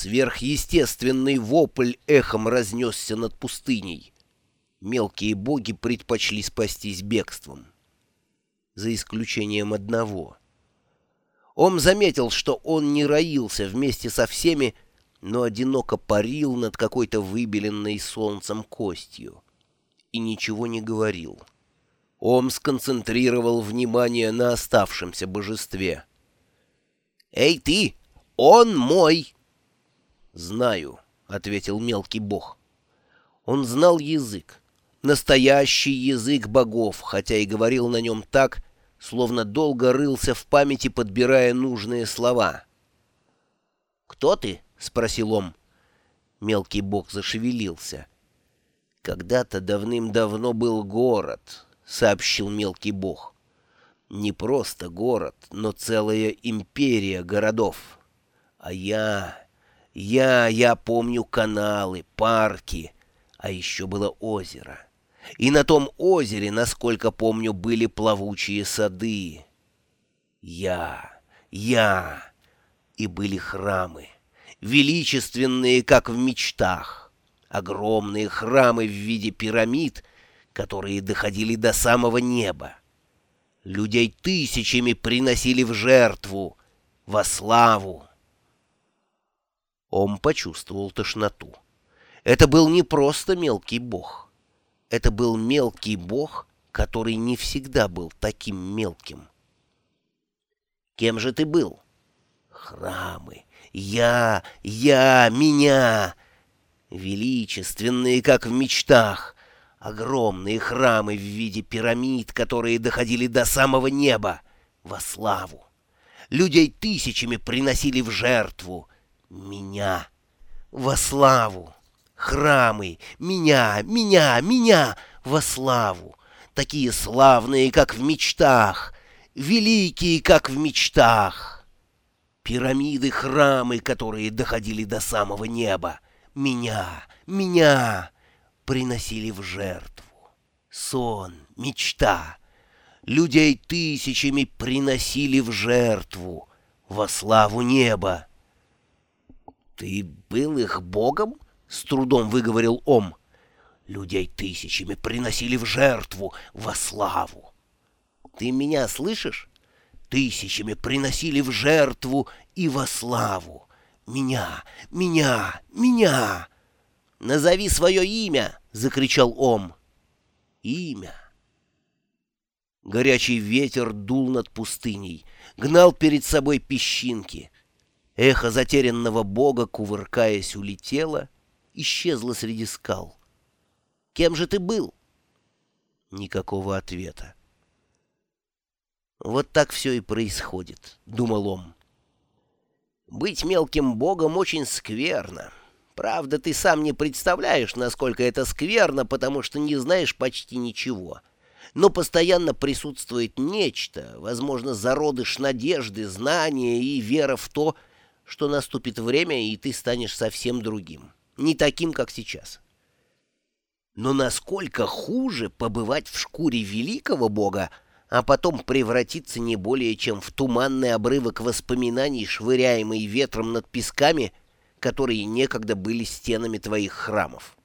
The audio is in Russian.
Сверхъестественный вопль эхом разнесся над пустыней. Мелкие боги предпочли спастись бегством. За исключением одного. Ом заметил, что он не роился вместе со всеми, но одиноко парил над какой-то выбеленной солнцем костью и ничего не говорил. Ом сконцентрировал внимание на оставшемся божестве. «Эй ты! Он мой!» «Знаю», — ответил мелкий бог. Он знал язык, настоящий язык богов, хотя и говорил на нем так, словно долго рылся в памяти, подбирая нужные слова. «Кто ты?» — спросил он. Мелкий бог зашевелился. «Когда-то давным-давно был город», — сообщил мелкий бог. «Не просто город, но целая империя городов. А я... я... я помню каналы, парки, а еще было озеро. И на том озере, насколько помню, были плавучие сады. Я... я... и были храмы» величественные, как в мечтах, огромные храмы в виде пирамид, которые доходили до самого неба. Людей тысячами приносили в жертву, во славу. Он почувствовал тошноту. Это был не просто мелкий бог. Это был мелкий бог, который не всегда был таким мелким. Кем же ты был? Храмы, я, я, меня. Величественные, как в мечтах. Огромные храмы в виде пирамид, которые доходили до самого неба. Во славу. Людей тысячами приносили в жертву. Меня. Во славу. Храмы. Меня, меня, меня. Во славу. Такие славные, как в мечтах. Великие, как в мечтах. Пирамиды, храмы, которые доходили до самого неба. Меня, меня приносили в жертву. Сон, мечта. Людей тысячами приносили в жертву во славу неба. «Ты был их богом?» — с трудом выговорил Ом. «Людей тысячами приносили в жертву во славу. Ты меня слышишь? тысячами приносили в жертву и во славу. Меня, меня, меня! Назови свое имя! — закричал Ом. Имя. Горячий ветер дул над пустыней, гнал перед собой песчинки. Эхо затерянного бога, кувыркаясь, улетело, исчезло среди скал. «Кем же ты был?» Никакого ответа. Вот так все и происходит, — думал он. Быть мелким богом очень скверно. Правда, ты сам не представляешь, насколько это скверно, потому что не знаешь почти ничего. Но постоянно присутствует нечто, возможно, зародыш надежды, знания и вера в то, что наступит время, и ты станешь совсем другим, не таким, как сейчас. Но насколько хуже побывать в шкуре великого бога, а потом превратиться не более чем в туманный обрывок воспоминаний, швыряемый ветром над песками, которые некогда были стенами твоих храмов.